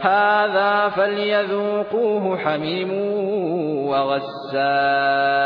هذا فليذوقوه حميم وغساق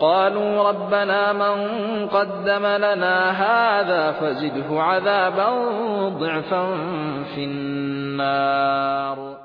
قالوا ربنا من قدم لنا هذا فزده عذابا ضعفا في النار.